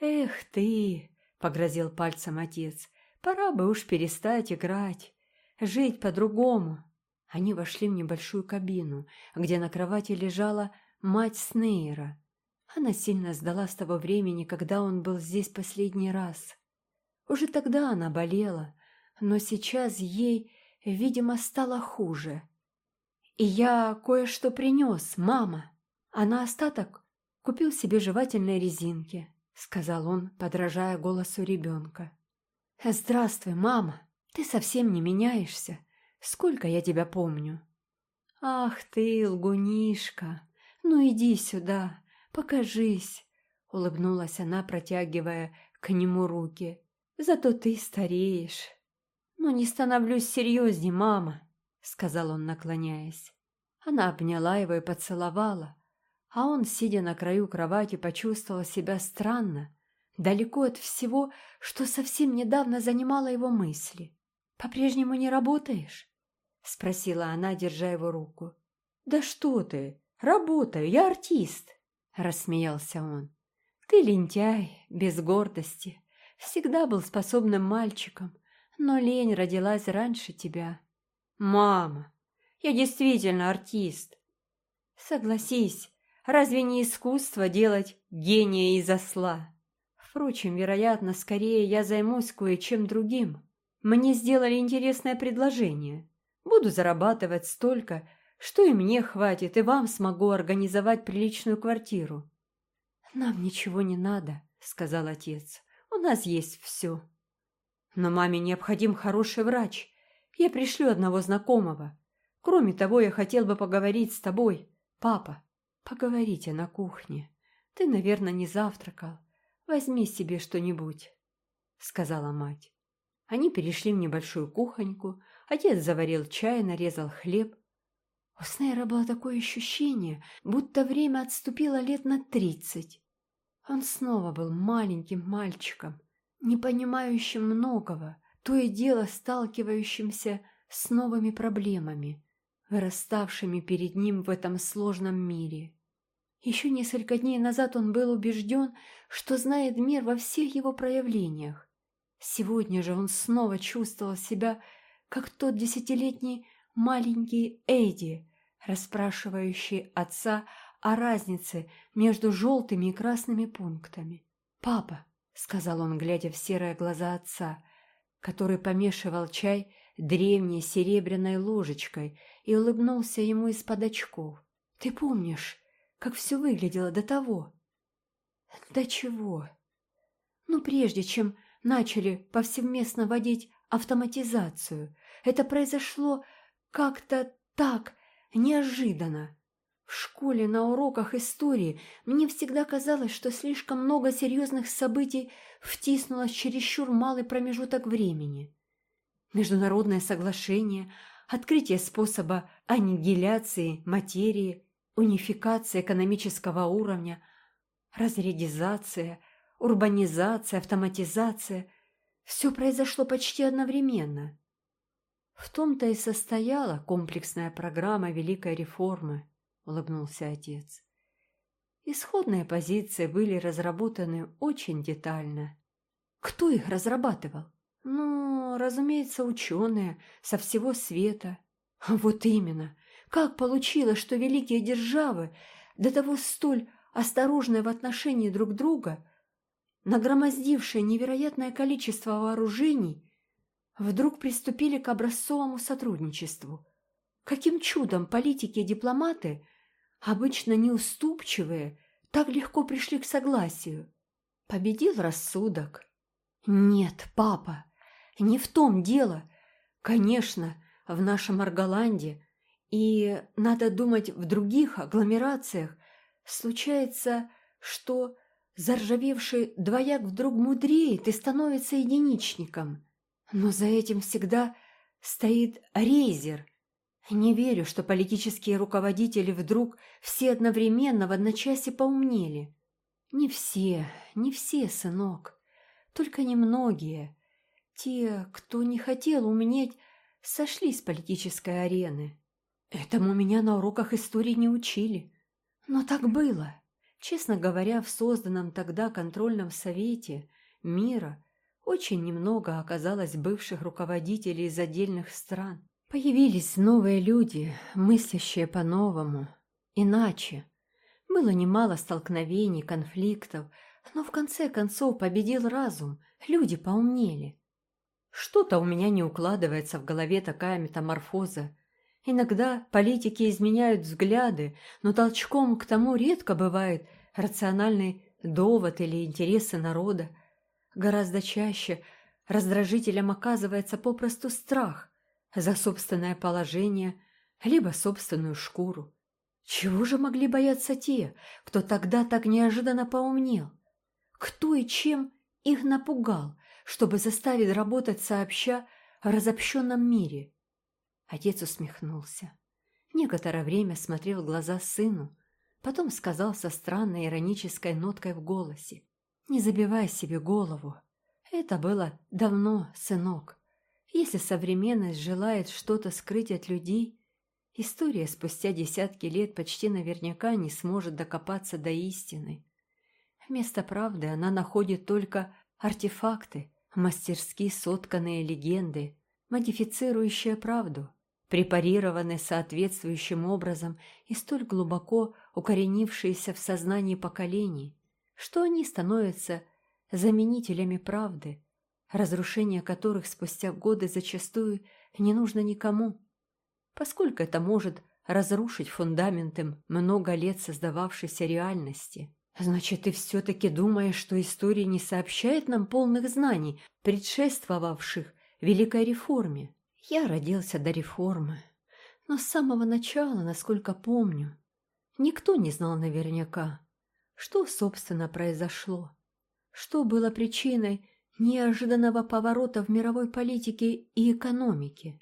«Эх ты!» — погрозил пальцем отец. «Пора бы уж перестать играть, жить по-другому». Они вошли в небольшую кабину, где на кровати лежала мать Снейра. Она сильно сдала с того времени, когда он был здесь последний раз. Уже тогда она болела, но сейчас ей, видимо, стало хуже. «И я кое-что принес, мама, а на остаток купил себе жевательные резинки», — сказал он, подражая голосу ребенка. «Здравствуй, мама, ты совсем не меняешься. Сколько я тебя помню?» «Ах ты, лгунишка! Ну иди сюда, покажись!» — улыбнулась она, протягивая к нему руки. «Зато ты стареешь!» «Ну не становлюсь серьезней, мама!» — сказал он, наклоняясь. Она обняла его и поцеловала, а он, сидя на краю кровати, почувствовал себя странно, далеко от всего, что совсем недавно занимало его мысли. «По-прежнему не работаешь?» — спросила она, держа его руку. «Да что ты! Работаю, я артист!» — рассмеялся он. «Ты лентяй, без гордости, всегда был способным мальчиком, но лень родилась раньше тебя». «Мама, я действительно артист!» «Согласись, разве не искусство делать гения из осла?» Впрочем, вероятно, скорее я займусь кое-чем другим. Мне сделали интересное предложение. Буду зарабатывать столько, что и мне хватит, и вам смогу организовать приличную квартиру. Нам ничего не надо, сказал отец. У нас есть все. Но маме необходим хороший врач. Я пришлю одного знакомого. Кроме того, я хотел бы поговорить с тобой. Папа, поговорите на кухне. Ты, наверное, не завтракал. Возьми себе что-нибудь, сказала мать. Они перешли в небольшую кухоньку, отец заварил чай, нарезал хлеб. У Снейра было такое ощущение, будто время отступило лет на тридцать. Он снова был маленьким мальчиком, не понимающим многого, то и дело сталкивающимся с новыми проблемами, выраставшими перед ним в этом сложном мире. Еще несколько дней назад он был убежден, что знает мир во всех его проявлениях, Сегодня же он снова чувствовал себя, как тот десятилетний маленький Эдди, расспрашивающий отца о разнице между желтыми и красными пунктами. «Папа», — сказал он, глядя в серые глаза отца, который помешивал чай древней серебряной ложечкой и улыбнулся ему из-под очков. «Ты помнишь, как все выглядело до того?» «До чего?» «Ну, прежде чем начали повсеместно водить автоматизацию. Это произошло как-то так неожиданно. В школе на уроках истории мне всегда казалось, что слишком много серьезных событий втиснулось чересчур малый промежуток времени. Международное соглашение, открытие способа аннигиляции материи, унификация экономического уровня, разрядизация – урбанизация, автоматизация – все произошло почти одновременно. В том-то и состояла комплексная программа Великой реформы, улыбнулся отец. Исходные позиции были разработаны очень детально. Кто их разрабатывал? Ну, разумеется, ученые со всего света. Вот именно. Как получилось, что великие державы, до того столь осторожные в отношении друг друга, нагромоздившие невероятное количество вооружений, вдруг приступили к образцовому сотрудничеству. Каким чудом политики и дипломаты, обычно неуступчивые, так легко пришли к согласию? Победил рассудок. Нет, папа, не в том дело. Конечно, в нашем Арголанде и, надо думать, в других агломерациях случается, что Заржавевший двояк вдруг мудреет и становится единичником. Но за этим всегда стоит рейзер. Не верю, что политические руководители вдруг все одновременно в одночасье поумнели. Не все, не все, сынок, только немногие. Те, кто не хотел умнеть, сошли с политической арены. Этому меня на уроках истории не учили. Но так было. Честно говоря, в созданном тогда контрольном совете мира очень немного оказалось бывших руководителей из отдельных стран. Появились новые люди, мыслящие по-новому, иначе. Было немало столкновений, конфликтов, но в конце концов победил разум, люди поумнели. Что-то у меня не укладывается в голове такая метаморфоза. Иногда политики изменяют взгляды, но толчком к тому редко бывает рациональный довод или интересы народа. Гораздо чаще раздражителем оказывается попросту страх за собственное положение, либо собственную шкуру. Чего же могли бояться те, кто тогда так неожиданно поумнел? Кто и чем их напугал, чтобы заставить работать сообща в разобщенном мире? Отец усмехнулся. Некоторое время смотрел в глаза сыну, потом сказал со странной иронической ноткой в голосе. «Не забивай себе голову. Это было давно, сынок. Если современность желает что-то скрыть от людей, история спустя десятки лет почти наверняка не сможет докопаться до истины. Вместо правды она находит только артефакты, мастерски сотканные легенды, модифицирующие правду, препарированные соответствующим образом и столь глубоко укоренившиеся в сознании поколений, что они становятся заменителями правды, разрушение которых спустя годы зачастую не нужно никому, поскольку это может разрушить фундаментом много лет создававшейся реальности. Значит, ты все-таки думаешь, что история не сообщает нам полных знаний, предшествовавших Великой Реформе? Я родился до реформы, но с самого начала, насколько помню, никто не знал наверняка, что, собственно, произошло, что было причиной неожиданного поворота в мировой политике и экономике.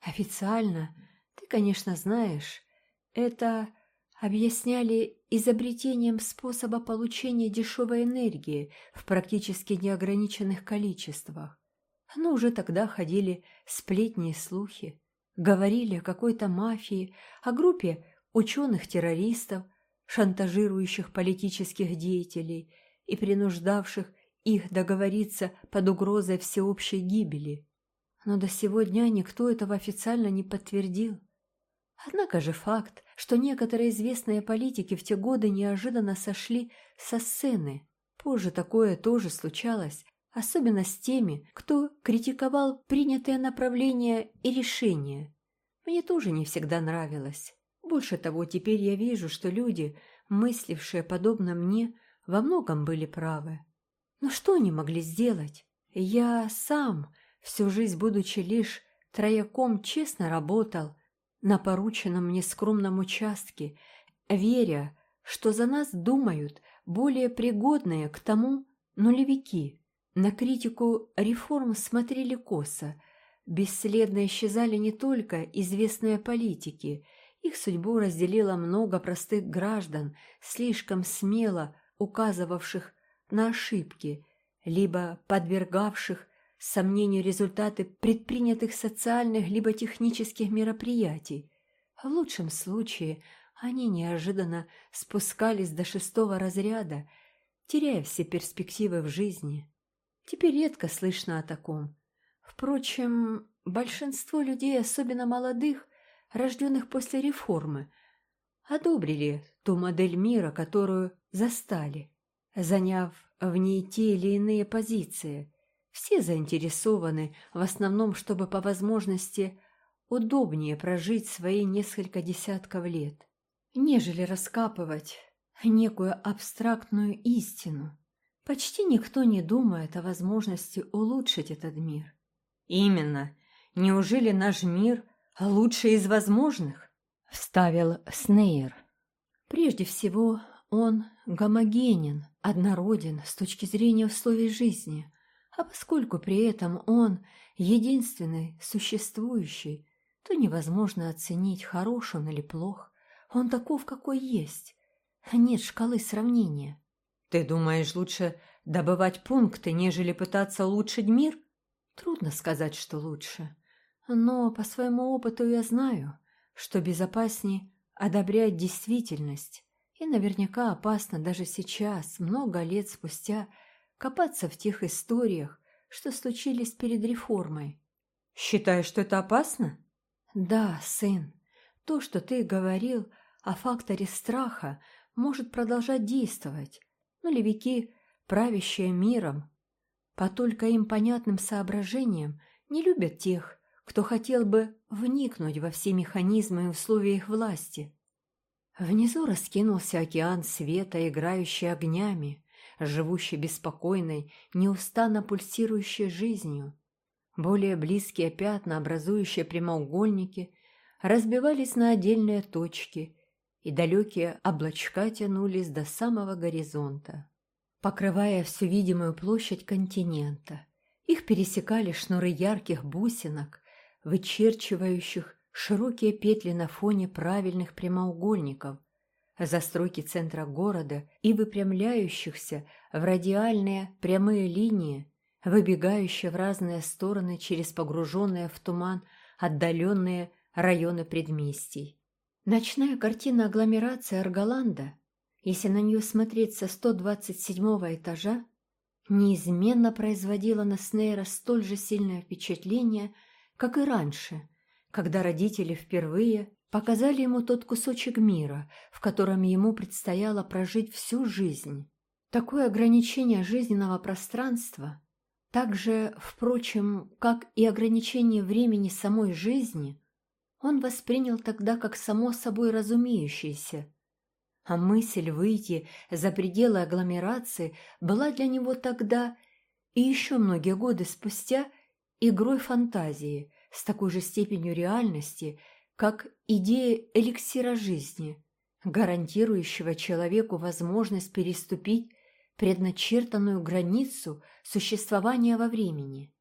Официально, ты, конечно, знаешь, это объясняли изобретением способа получения дешевой энергии в практически неограниченных количествах. Но уже тогда ходили сплетни и слухи, говорили о какой-то мафии, о группе ученых-террористов, шантажирующих политических деятелей и принуждавших их договориться под угрозой всеобщей гибели. Но до сего дня никто этого официально не подтвердил. Однако же факт, что некоторые известные политики в те годы неожиданно сошли со сцены. Позже такое тоже случалось, особенно с теми, кто критиковал принятые направления и решения. Мне тоже не всегда нравилось. Больше того, теперь я вижу, что люди, мыслившие подобно мне, во многом были правы. Но что они могли сделать? Я сам, всю жизнь будучи лишь трояком, честно работал, на порученном мне скромном участке, веря, что за нас думают более пригодные к тому нулевики. На критику реформ смотрели косо, бесследно исчезали не только известные политики, их судьбу разделило много простых граждан, слишком смело указывавших на ошибки, либо подвергавших сомнению результаты предпринятых социальных либо технических мероприятий. В лучшем случае они неожиданно спускались до шестого разряда, теряя все перспективы в жизни. Теперь редко слышно о таком. Впрочем, большинство людей, особенно молодых, рожденных после реформы, одобрили ту модель мира, которую застали, заняв в ней те или иные позиции – все заинтересованы, в основном, чтобы по возможности удобнее прожить свои несколько десятков лет, нежели раскапывать некую абстрактную истину. Почти никто не думает о возможности улучшить этот мир. Именно. Неужели наш мир лучший из возможных? Вставил Снейр. Прежде всего, он гомогенен, однороден с точки зрения условий жизни – а поскольку при этом он единственный существующий, то невозможно оценить, хорош он или плох. Он таков, какой есть. Нет шкалы сравнения. Ты думаешь, лучше добывать пункты, нежели пытаться улучшить мир? Трудно сказать, что лучше. Но по своему опыту я знаю, что безопаснее одобрять действительность И наверняка опасно даже сейчас, много лет спустя, копаться в тех историях, что случились перед реформой. Считаешь, что это опасно? Да, сын. То, что ты говорил о факторе страха, может продолжать действовать. Нулевики, правящие миром, по только им понятным соображениям, не любят тех, кто хотел бы вникнуть во все механизмы и условия их власти. Внизу раскинулся океан света, играющий огнями, живущий беспокойной, неустанно пульсирующей жизнью. Более близкие пятна, образующие прямоугольники, разбивались на отдельные точки, и далекие облачка тянулись до самого горизонта, покрывая всю видимую площадь континента. Их пересекали шнуры ярких бусинок, вычерчивающих широкие петли на фоне правильных прямоугольников, застройки центра города и выпрямляющихся в радиальные прямые линии, выбегающие в разные стороны через погруженные в туман отдаленные районы предместий. Ночная картина агломерации Арголанда, если на нее смотреть со 127 этажа, неизменно производила на Снейра столь же сильное впечатление, как и раньше, когда родители впервые показали ему тот кусочек мира, в котором ему предстояло прожить всю жизнь. Такое ограничение жизненного пространства, так же, впрочем, как и ограничение времени самой жизни, он воспринял тогда как само собой разумеющееся, а мысль выйти за пределы агломерации была для него тогда и еще многие годы спустя игрой фантазии с такой же степенью реальности, как идея эликсира жизни, гарантирующего человеку возможность переступить предначертанную границу существования во времени.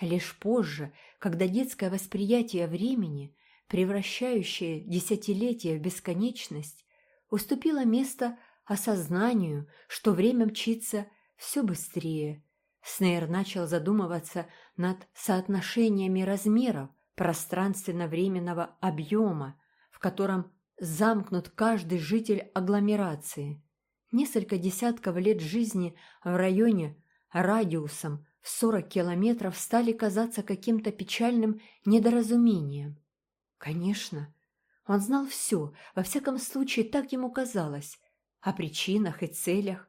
Лишь позже, когда детское восприятие времени, превращающее десятилетия в бесконечность, уступило место осознанию, что время мчится все быстрее, Снейр начал задумываться над соотношениями размеров пространственно-временного объема, в котором замкнут каждый житель агломерации. Несколько десятков лет жизни в районе радиусом в 40 километров стали казаться каким-то печальным недоразумением. Конечно, он знал все, во всяком случае так ему казалось, о причинах и целях,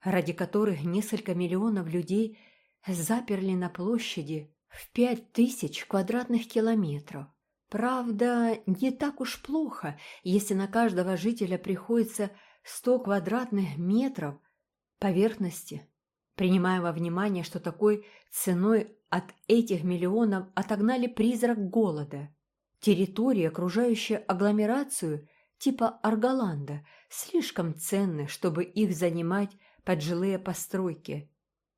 ради которых несколько миллионов людей заперли на площади в пять тысяч квадратных километров. Правда, не так уж плохо, если на каждого жителя приходится 100 квадратных метров поверхности, принимая во внимание, что такой ценой от этих миллионов отогнали призрак голода. Территории, окружающие агломерацию типа Арголанда, слишком ценны, чтобы их занимать под жилые постройки.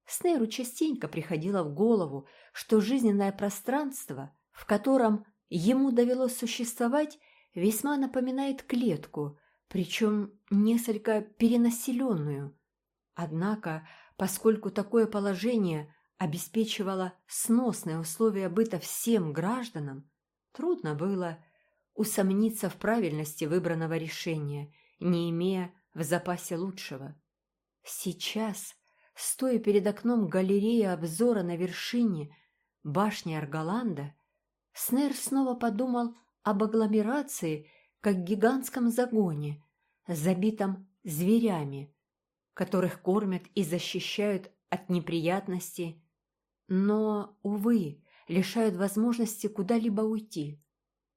Снейру частенько приходило в голову, что жизненное пространство, в котором ему довелось существовать, весьма напоминает клетку, причем несколько перенаселенную. Однако, поскольку такое положение обеспечивало сносные условия быта всем гражданам, трудно было усомниться в правильности выбранного решения, не имея в запасе лучшего. Сейчас, стоя перед окном галереи обзора на вершине башни Арголанда, Снер снова подумал об агломерации как гигантском загоне, забитом зверями, которых кормят и защищают от неприятностей, но, увы, лишают возможности куда-либо уйти.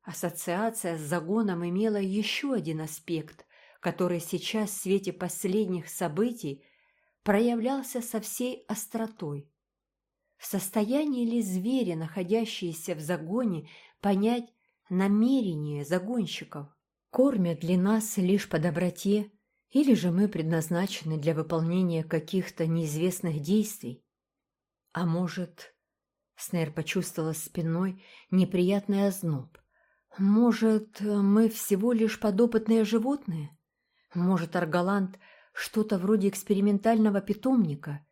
Ассоциация с загоном имела еще один аспект, который сейчас в свете последних событий проявлялся со всей остротой. В состоянии ли звери, находящиеся в загоне, понять намерение загонщиков? Кормят ли нас лишь по доброте, или же мы предназначены для выполнения каких-то неизвестных действий? А может, Снейр почувствовала спиной неприятный озноб. Может, мы всего лишь подопытные животные? Может, Аргаланд что-то вроде экспериментального питомника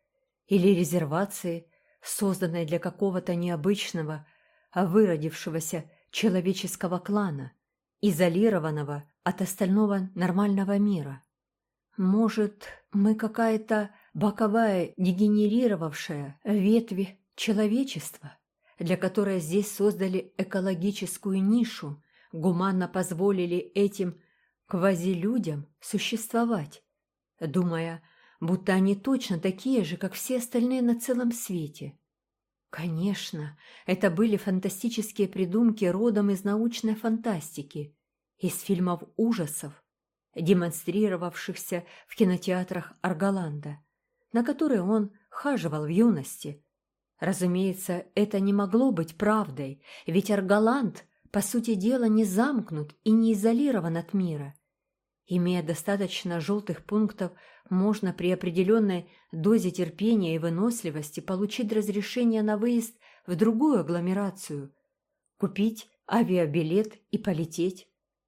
или резервации, созданной для какого-то необычного, а выродившегося человеческого клана, изолированного от остального нормального мира. Может, мы какая-то боковая, дегенерировавшая ветви человечества, для которой здесь создали экологическую нишу, гуманно позволили этим квазилюдям существовать, думая, будто они точно такие же, как все остальные на целом свете. Конечно, это были фантастические придумки родом из научной фантастики, из фильмов ужасов, демонстрировавшихся в кинотеатрах Арголанда, на которые он хаживал в юности. Разумеется, это не могло быть правдой, ведь Арголанд, по сути дела, не замкнут и не изолирован от мира. Имея достаточно желтых пунктов, можно при определенной дозе терпения и выносливости получить разрешение на выезд в другую агломерацию, купить авиабилет и полететь.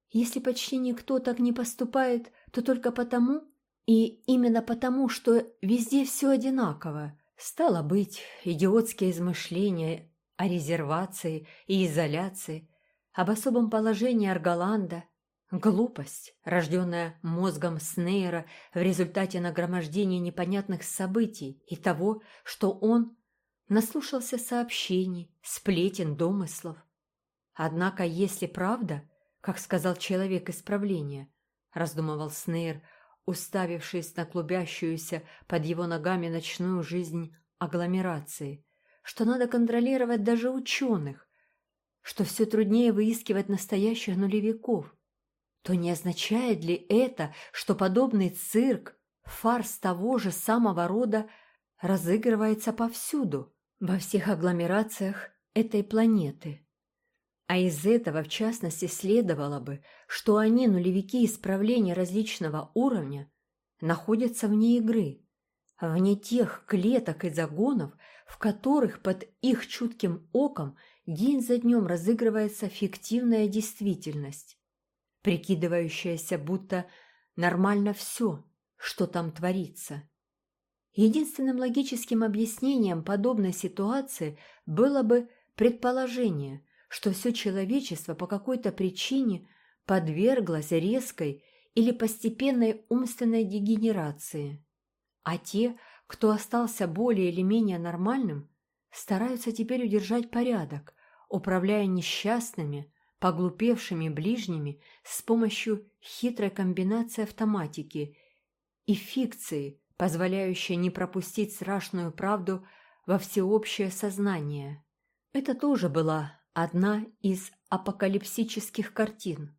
Если почти никто так не поступает, то только потому, и именно потому, что везде все одинаково. Стало быть, идиотские измышления о резервации и изоляции, об особом положении Арголанда, глупость, рожденная мозгом Снейра в результате нагромождения непонятных событий и того, что он наслушался сообщений, сплетен, домыслов. Однако, если правда – как сказал человек исправления, раздумывал Снейр, уставившись на клубящуюся под его ногами ночную жизнь агломерации, что надо контролировать даже ученых, что все труднее выискивать настоящих нулевиков, то не означает ли это, что подобный цирк, фарс того же самого рода, разыгрывается повсюду, во всех агломерациях этой планеты? А из этого, в частности, следовало бы, что они, нулевики исправления различного уровня, находятся вне игры, вне тех клеток и загонов, в которых под их чутким оком день за днем разыгрывается фиктивная действительность, прикидывающаяся, будто нормально все, что там творится. Единственным логическим объяснением подобной ситуации было бы предположение – что все человечество по какой-то причине подверглось резкой или постепенной умственной дегенерации, а те, кто остался более или менее нормальным, стараются теперь удержать порядок, управляя несчастными, поглупевшими ближними с помощью хитрой комбинации автоматики и фикции, позволяющей не пропустить страшную правду во всеобщее сознание. Это тоже была одна из апокалипсических картин,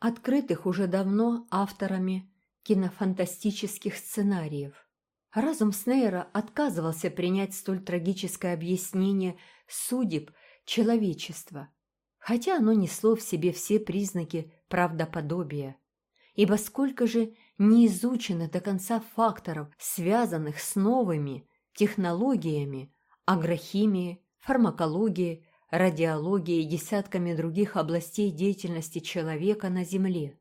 открытых уже давно авторами кинофантастических сценариев. Разум Снейра отказывался принять столь трагическое объяснение судеб человечества, хотя оно несло в себе все признаки правдоподобия. Ибо сколько же не изучено до конца факторов, связанных с новыми технологиями, агрохимии, фармакологии, радиологией и десятками других областей деятельности человека на Земле,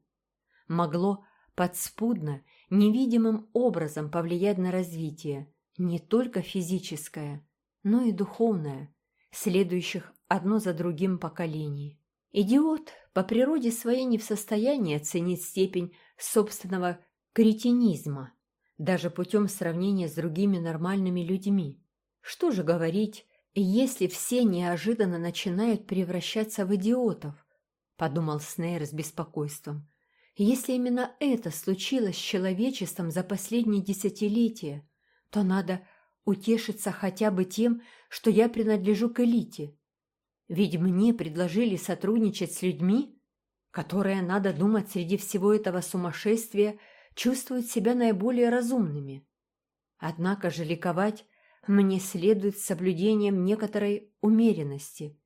могло подспудно, невидимым образом повлиять на развитие не только физическое, но и духовное, следующих одно за другим поколений. Идиот по природе своей не в состоянии оценить степень собственного кретинизма, даже путем сравнения с другими нормальными людьми. Что же говорить если все неожиданно начинают превращаться в идиотов, подумал Снейр с беспокойством. Если именно это случилось с человечеством за последние десятилетия, то надо утешиться хотя бы тем, что я принадлежу к элите. Ведь мне предложили сотрудничать с людьми, которые, надо думать, среди всего этого сумасшествия чувствуют себя наиболее разумными. Однако же ликовать мне следует соблюдением некоторой умеренности.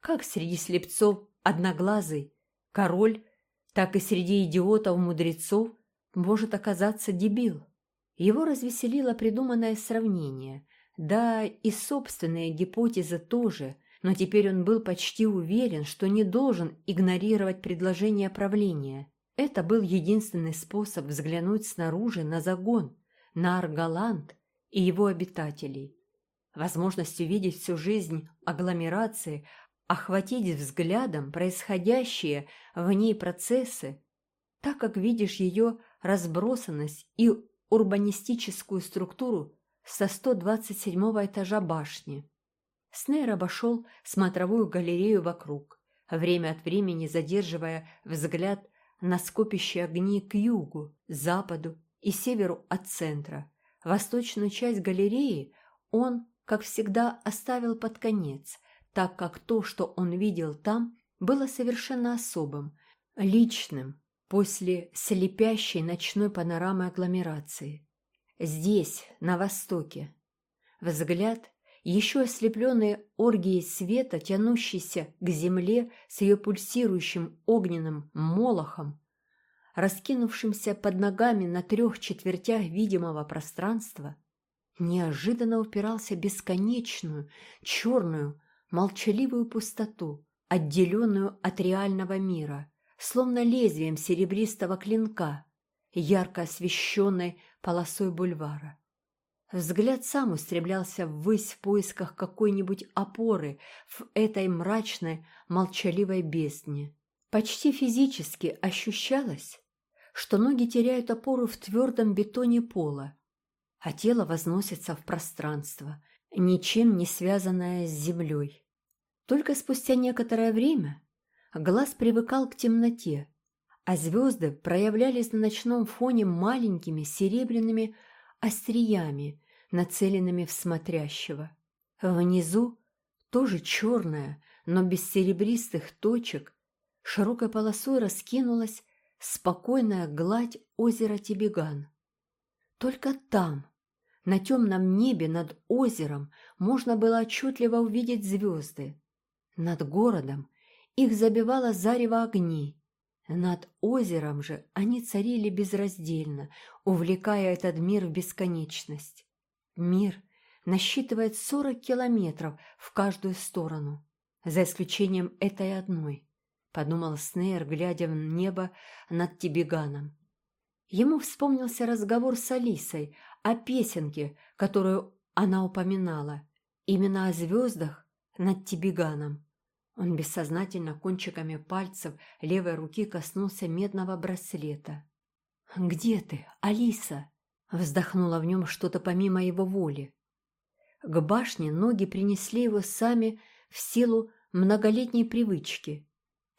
Как среди слепцов одноглазый король, так и среди идиотов-мудрецов может оказаться дебил. Его развеселило придуманное сравнение, да и собственные гипотезы тоже, но теперь он был почти уверен, что не должен игнорировать предложение правления. Это был единственный способ взглянуть снаружи на загон, на Аргаланд и его обитателей. Возможность увидеть всю жизнь агломерации, охватить взглядом происходящие в ней процессы, так как видишь ее разбросанность и урбанистическую структуру со 127 этажа башни. Снейр обошел смотровую галерею вокруг, время от времени задерживая взгляд на скопище огней к югу, западу и северу от центра. Восточную часть галереи он, как всегда, оставил под конец, так как то, что он видел там, было совершенно особым, личным, после слепящей ночной панорамы агломерации. Здесь, на востоке. Взгляд, еще ослепленный оргией света, тянущийся к земле с ее пульсирующим огненным молохом, раскинувшимся под ногами на трех четвертях видимого пространства, неожиданно упирался бесконечную, черную, молчаливую пустоту, отделенную от реального мира, словно лезвием серебристого клинка, ярко освещенной полосой бульвара. Взгляд сам устремлялся ввысь в поисках какой-нибудь опоры в этой мрачной, молчаливой бездне. Почти физически ощущалось, что ноги теряют опору в твердом бетоне пола, а тело возносится в пространство, ничем не связанное с землей. Только спустя некоторое время глаз привыкал к темноте, а звезды проявлялись на ночном фоне маленькими серебряными остриями, нацеленными в смотрящего. Внизу тоже черная, но без серебристых точек, широкой полосой раскинулась спокойная гладь озера Тибиган. Только там, на темном небе над озером, можно было отчетливо увидеть звезды. Над городом их забивало зарево огней. Над озером же они царили безраздельно, увлекая этот мир в бесконечность. Мир насчитывает сорок километров в каждую сторону, за исключением этой одной –— подумал Снейр, глядя в небо над Тибиганом. Ему вспомнился разговор с Алисой о песенке, которую она упоминала, именно о звездах над Тибиганом. Он бессознательно кончиками пальцев левой руки коснулся медного браслета. «Где ты, Алиса?» Вздохнула в нем что-то помимо его воли. К башне ноги принесли его сами в силу многолетней привычки.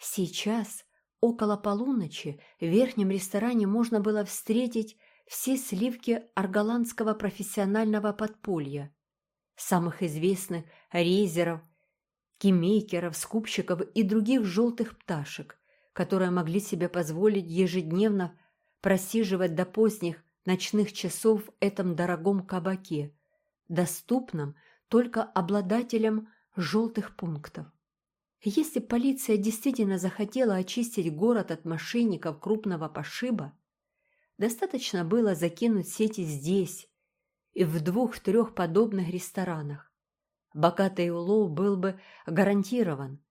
Сейчас, около полуночи, в верхнем ресторане можно было встретить все сливки арголандского профессионального подполья. Самых известных рейзеров, кимейкеров, скупщиков и других желтых пташек, которые могли себе позволить ежедневно просиживать до поздних ночных часов в этом дорогом кабаке, доступном только обладателям желтых пунктов. Если полиция действительно захотела очистить город от мошенников крупного пошиба, достаточно было закинуть сети здесь и в двух-трех подобных ресторанах. Богатый улов был бы гарантирован.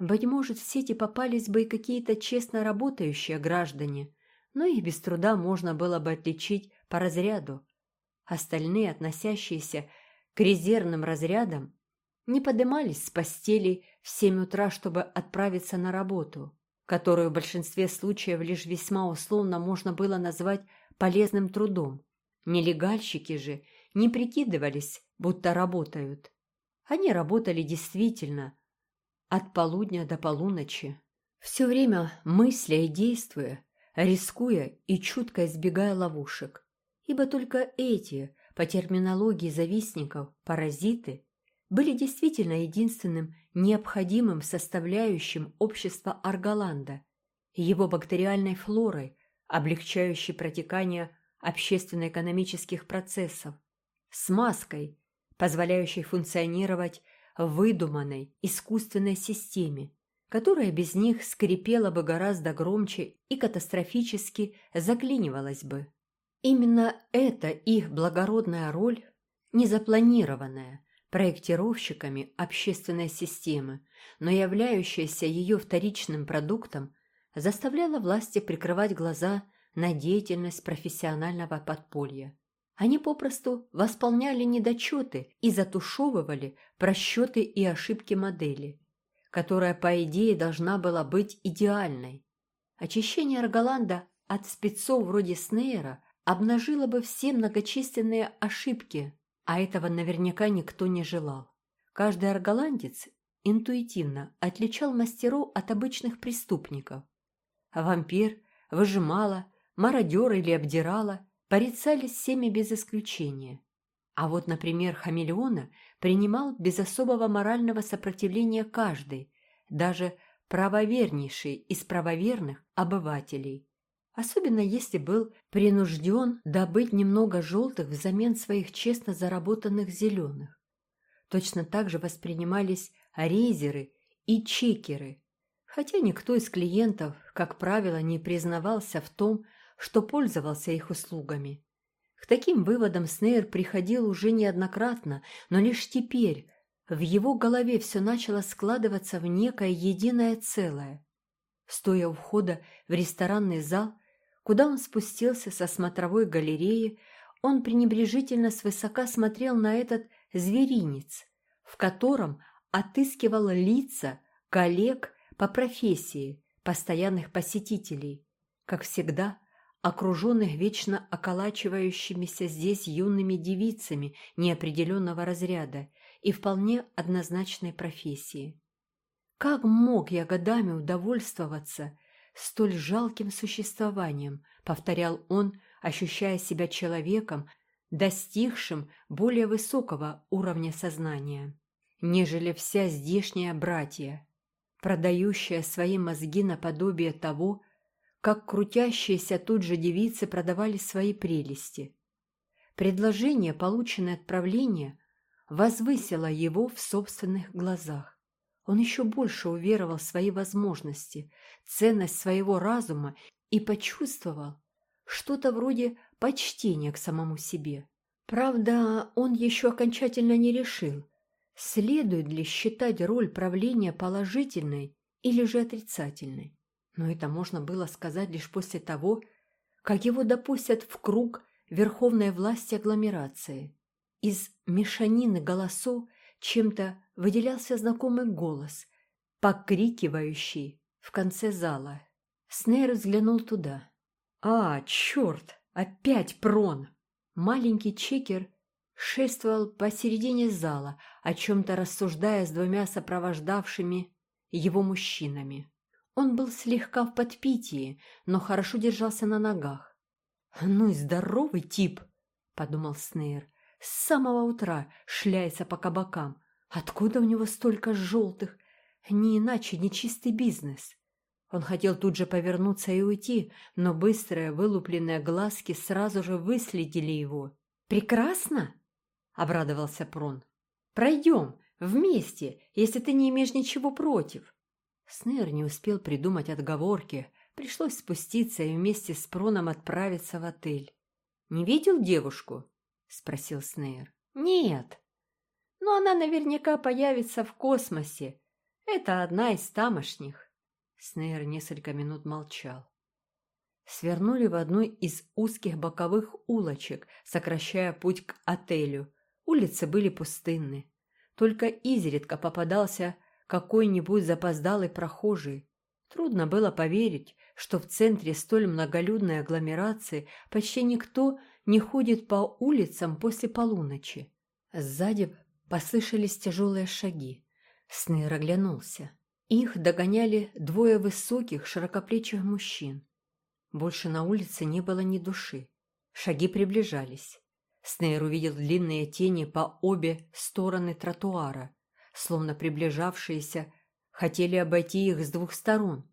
Быть может, в сети попались бы и какие-то честно работающие граждане, но их без труда можно было бы отличить по разряду. Остальные, относящиеся к резервным разрядам, не подымались с постели в семь утра, чтобы отправиться на работу, которую в большинстве случаев лишь весьма условно можно было назвать полезным трудом. Нелегальщики же не прикидывались, будто работают. Они работали действительно от полудня до полуночи, все время мысля и действуя, рискуя и чутко избегая ловушек, ибо только эти, по терминологии завистников, паразиты – были действительно единственным необходимым составляющим общества Арголанда, его бактериальной флорой, облегчающей протекание общественно-экономических процессов, смазкой, позволяющей функционировать выдуманной искусственной системе, которая без них скрипела бы гораздо громче и катастрофически заклинивалась бы. Именно эта их благородная роль, незапланированная, проектировщиками общественной системы, но являющаяся ее вторичным продуктом, заставляла власти прикрывать глаза на деятельность профессионального подполья. Они попросту восполняли недочеты и затушевывали просчеты и ошибки модели, которая, по идее, должна была быть идеальной. Очищение Арголанда от спецов вроде Снейра обнажила бы все многочисленные ошибки, а этого наверняка никто не желал. Каждый арголандец интуитивно отличал мастеров от обычных преступников. Вампир, выжимала, мародер или обдирала порицались всеми без исключения. А вот, например, хамелеона принимал без особого морального сопротивления каждый, даже правовернейший из правоверных обывателей. Особенно если был принужден добыть немного желтых взамен своих честно заработанных зеленых. Точно так же воспринимались рейзеры и чекеры, хотя никто из клиентов, как правило, не признавался в том, что пользовался их услугами. К таким выводам Снейр приходил уже неоднократно, но лишь теперь в его голове все начало складываться в некое единое целое. Стоя у входа в ресторанный зал, куда он спустился со смотровой галереи, он пренебрежительно свысока смотрел на этот зверинец, в котором отыскивал лица коллег по профессии, постоянных посетителей. Как всегда, окруженных вечно околачивающимися здесь юными девицами неопределенного разряда и вполне однозначной профессии. Как мог я годами удовольствоваться столь жалким существованием, повторял он, ощущая себя человеком, достигшим более высокого уровня сознания, нежели вся здешняя братья, продающая свои мозги наподобие того, как крутящиеся тут же девицы продавали свои прелести. Предложение, полученное от правления, возвысило его в собственных глазах. Он еще больше уверовал в свои возможности, ценность своего разума и почувствовал что-то вроде почтения к самому себе. Правда, он еще окончательно не решил, следует ли считать роль правления положительной или же отрицательной. Но это можно было сказать лишь после того, как его допустят в круг верховной власти агломерации. Из мешанины голосов чем-то выделялся знакомый голос, покрикивающий в конце зала. Снейр взглянул туда. «А, черт! Опять прон!» Маленький чекер шествовал посередине зала, о чем-то рассуждая с двумя сопровождавшими его мужчинами. Он был слегка в подпитии, но хорошо держался на ногах. «Ну и здоровый тип!» — подумал Снейр. «С самого утра шляется по кабакам. Откуда у него столько желтых? Не иначе нечистый бизнес». Он хотел тут же повернуться и уйти, но быстрые вылупленные глазки сразу же выследили его. «Прекрасно!» — обрадовался Прон. «Пройдем вместе, если ты не имеешь ничего против». Снейр не успел придумать отговорки, пришлось спуститься и вместе с Проном отправиться в отель. «Не видел девушку?» — спросил Снейр. «Нет. Но она наверняка появится в космосе. Это одна из тамошних». Снейр несколько минут молчал. Свернули в одну из узких боковых улочек, сокращая путь к отелю. Улицы были пустынны. Только изредка попадался какой-нибудь запоздалый прохожий. Трудно было поверить, что в центре столь многолюдной агломерации почти никто не ходит по улицам после полуночи. Сзади послышались тяжелые шаги. Снейр оглянулся. Их догоняли двое высоких, широкоплечих мужчин. Больше на улице не было ни души. Шаги приближались. Снейр увидел длинные тени по обе стороны тротуара словно приближавшиеся, хотели обойти их с двух сторон.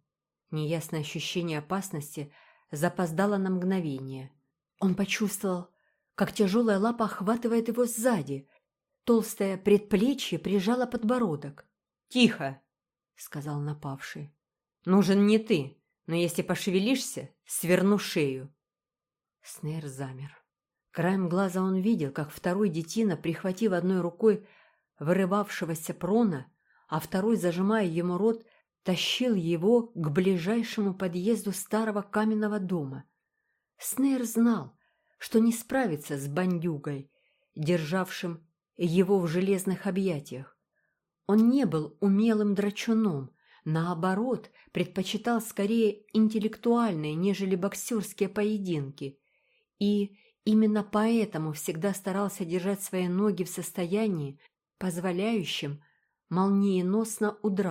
Неясное ощущение опасности запоздало на мгновение. Он почувствовал, как тяжелая лапа охватывает его сзади. Толстое предплечье прижало подбородок. «Тихо!» — сказал напавший. «Нужен не ты, но если пошевелишься, сверну шею». Снейр замер. Краем глаза он видел, как второй детина, прихватив одной рукой вырывавшегося прона, а второй, зажимая ему рот, тащил его к ближайшему подъезду старого каменного дома. Снейр знал, что не справится с бандюгой, державшим его в железных объятиях. Он не был умелым драчуном, наоборот, предпочитал скорее интеллектуальные, нежели боксерские поединки. И именно поэтому всегда старался держать свои ноги в состоянии, позволяющем молниеносно удрать.